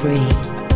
free.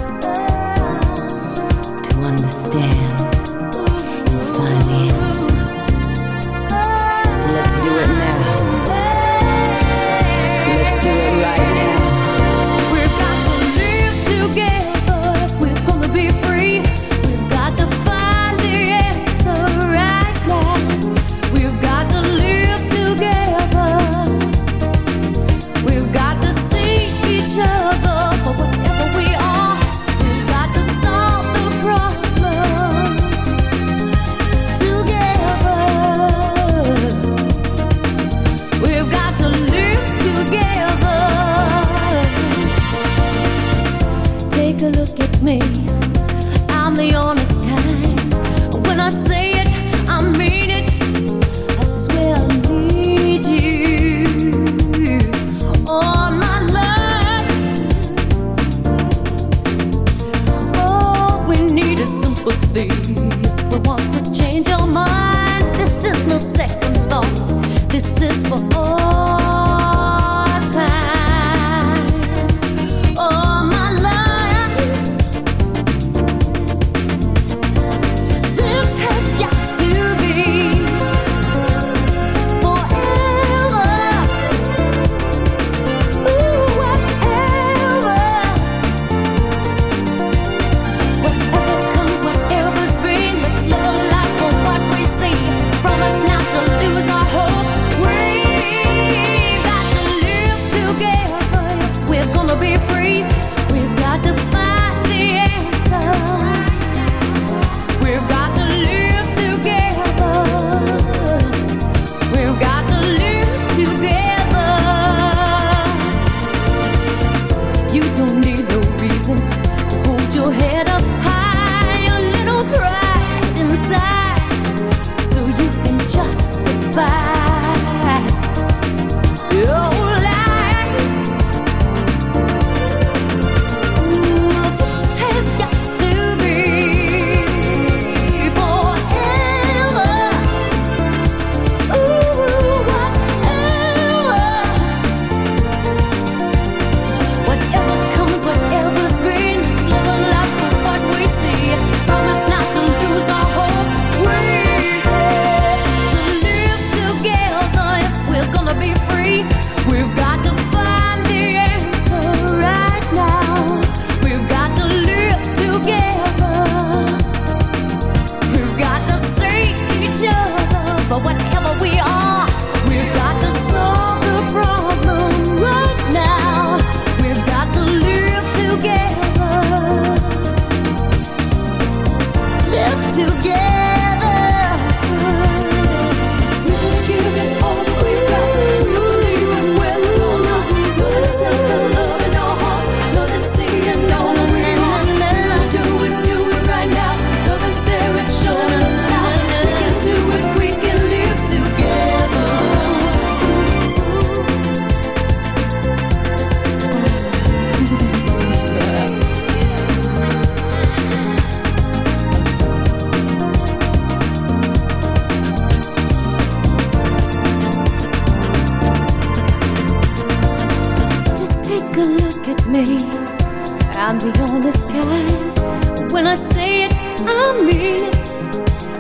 I'm the honest guy. When I say it, I mean it.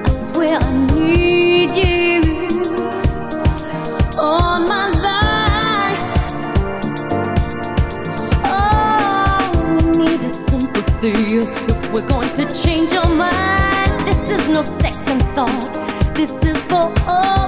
I swear I need you all my life. All we need is sympathy. If we're going to change our minds, this is no second thought. This is for all.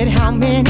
Ring our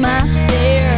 my stare.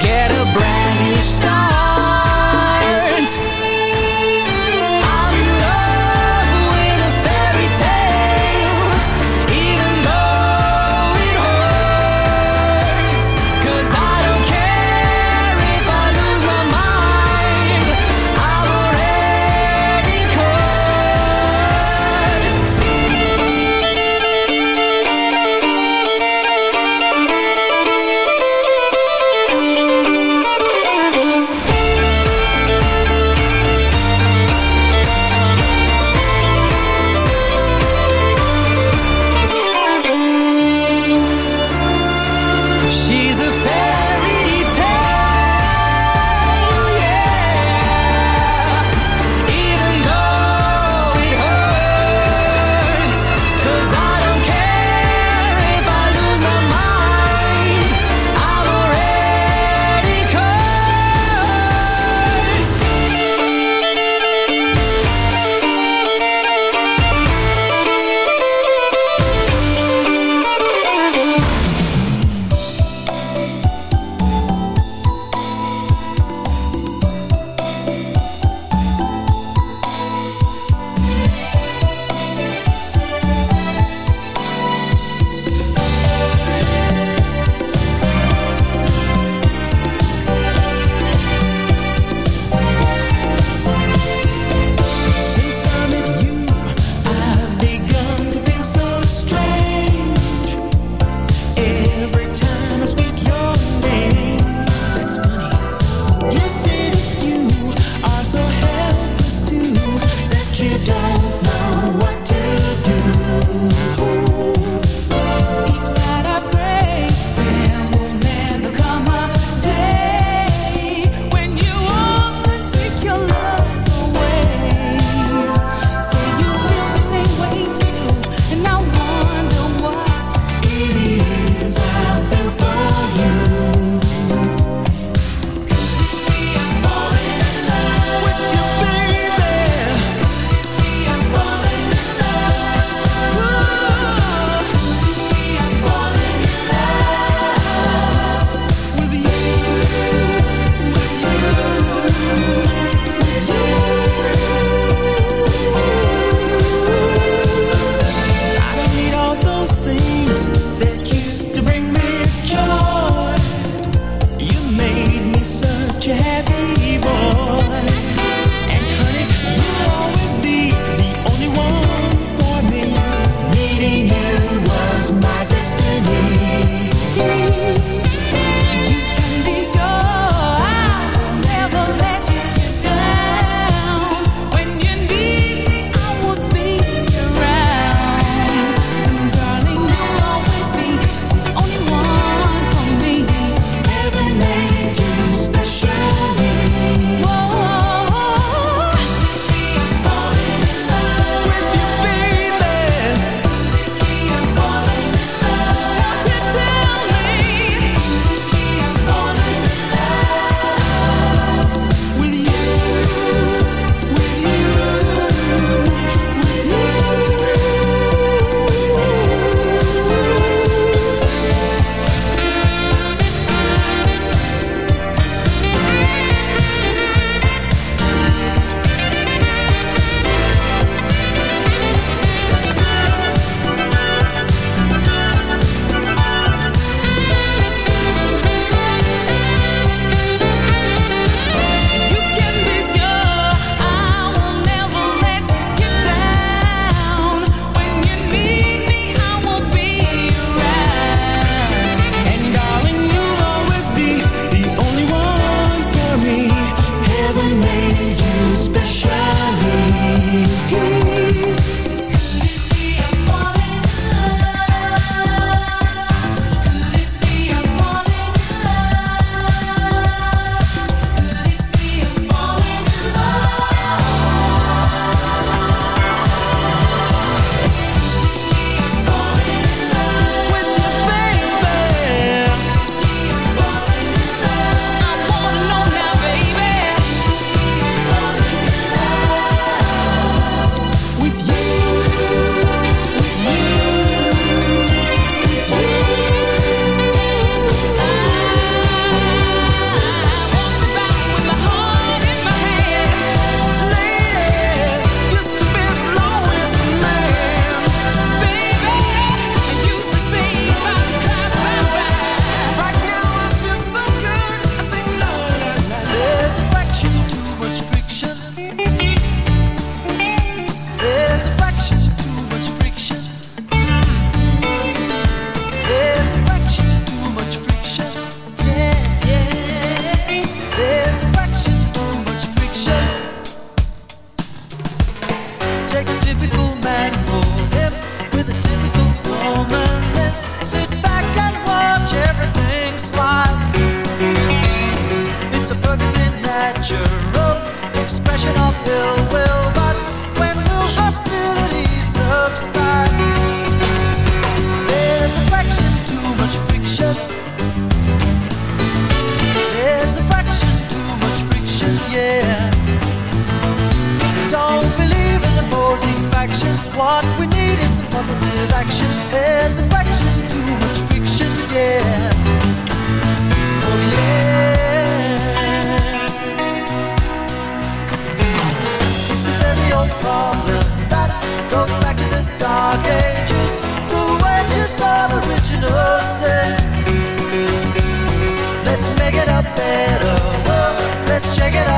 get a breath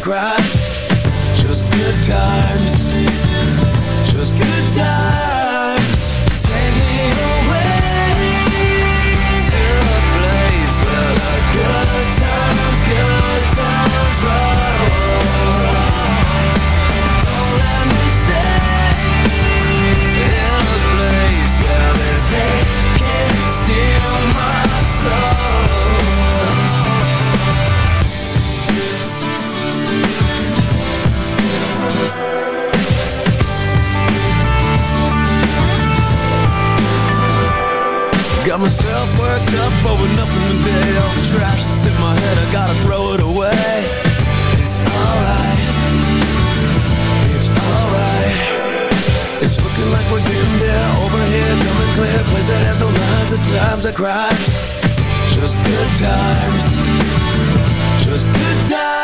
crimes Just good times. Just good times. myself worked up over nothing today All the trash that's in my head, I gotta throw it away. It's alright. It's alright. It's looking like we're getting there. Over here, coming clear. Place that has no lines of times or crimes Just good times. Just good times.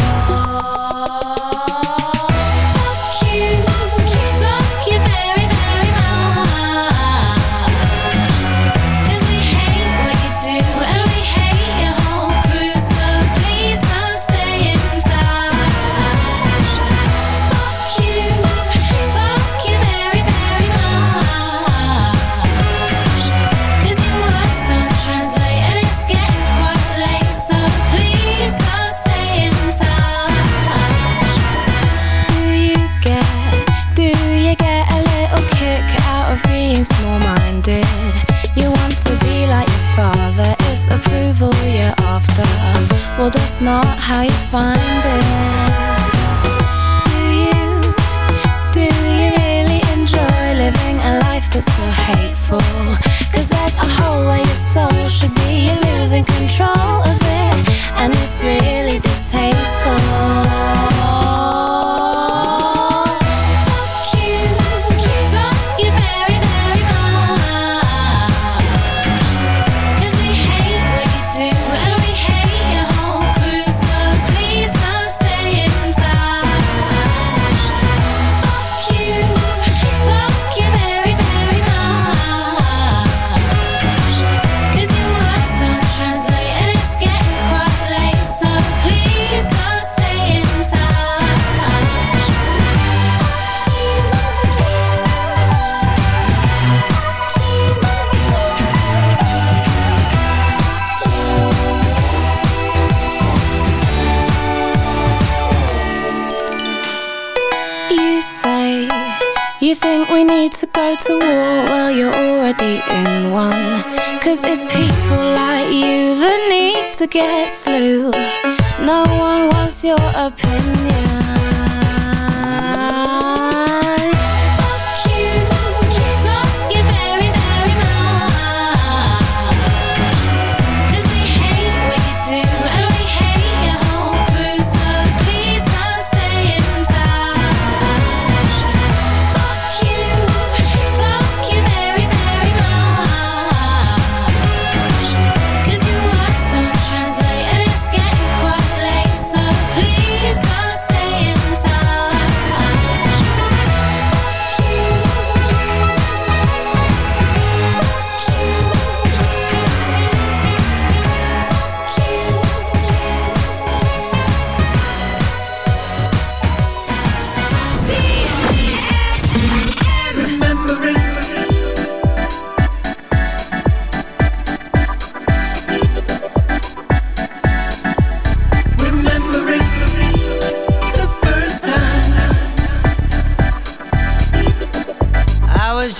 What's your opinion?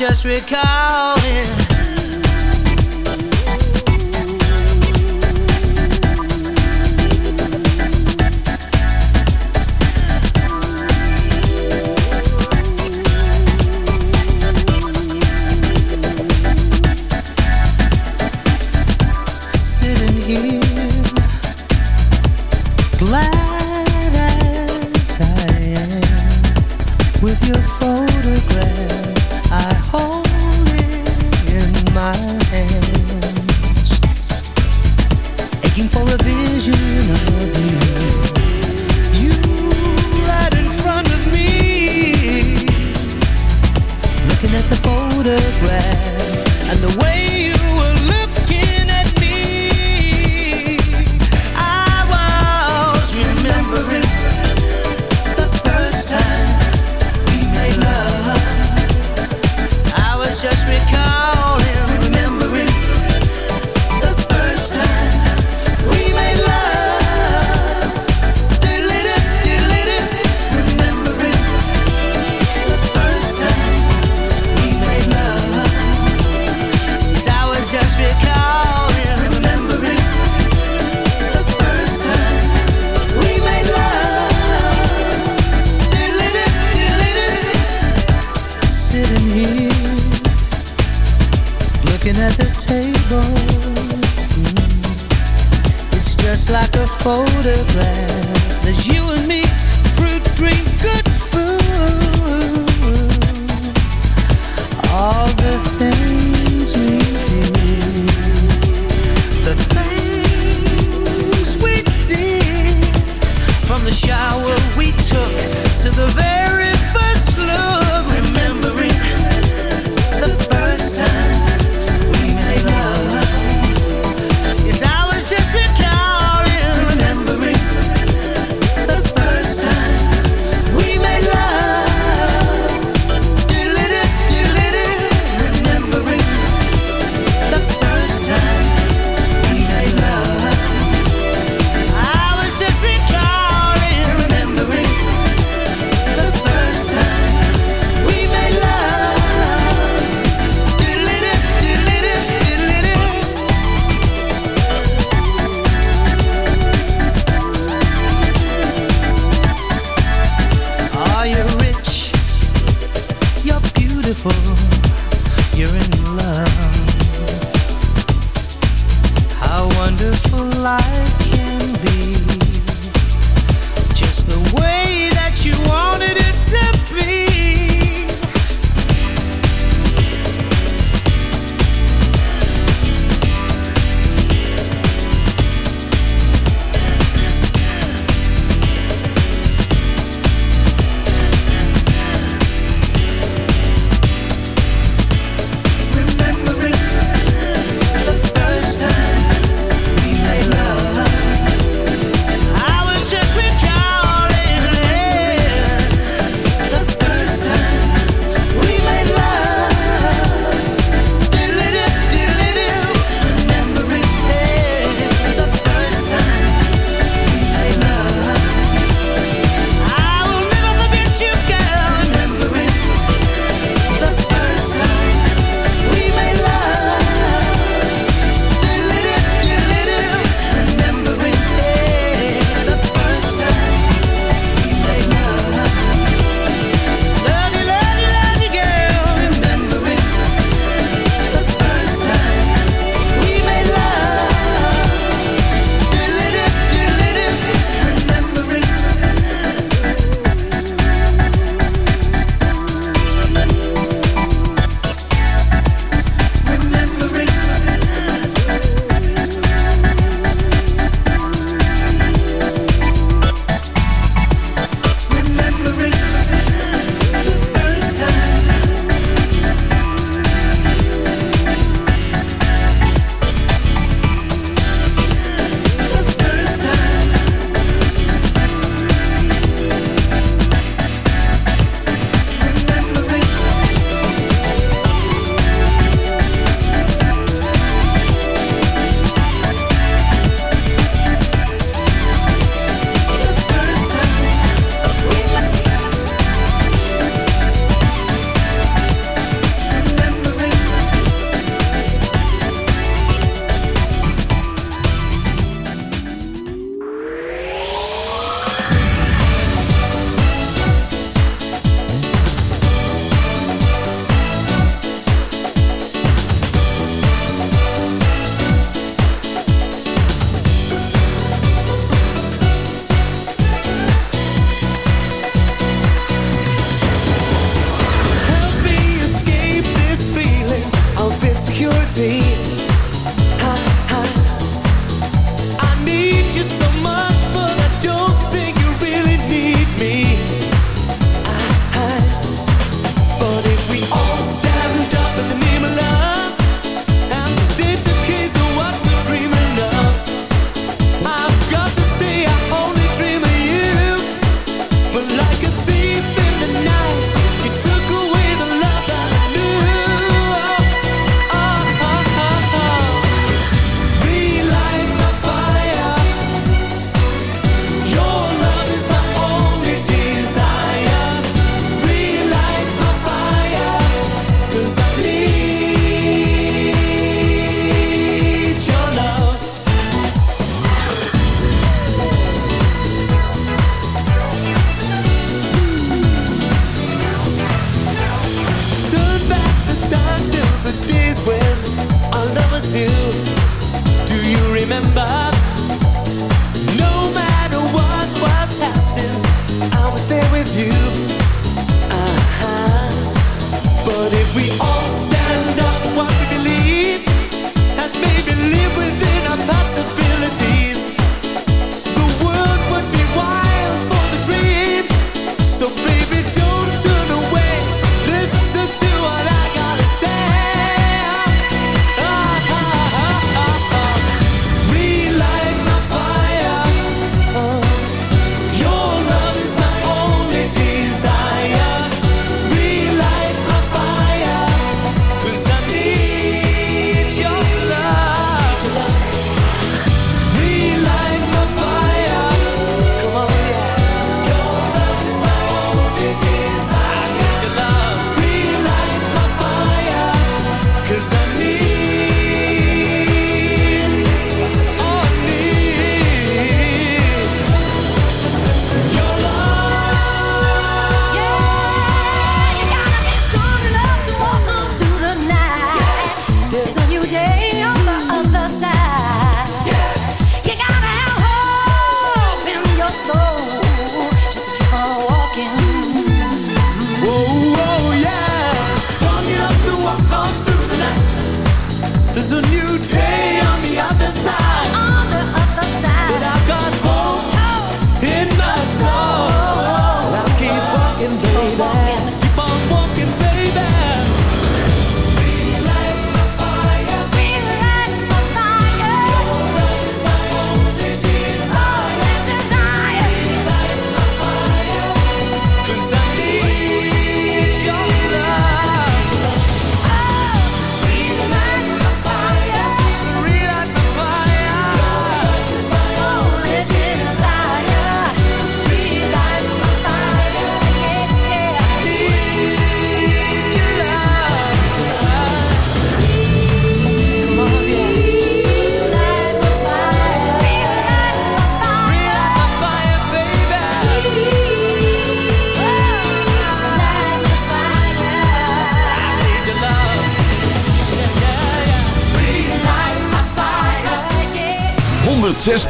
just recalling and the way beautiful.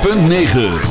.9